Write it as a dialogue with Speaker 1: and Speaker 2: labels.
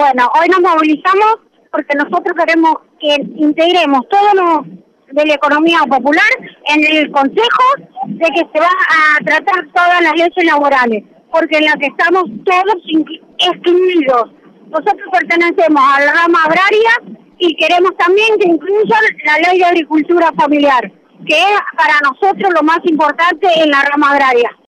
Speaker 1: Bueno, hoy nos movilizamos porque nosotros queremos que integremos todo lo de la economía popular en el Consejo de que se va a tratar todas las leyes laborales, porque en las que estamos todos excluidos. Nosotros pertenecemos a la rama agraria y queremos también que incluyan la ley de agricultura familiar, que es para nosotros lo más importante en la rama agraria.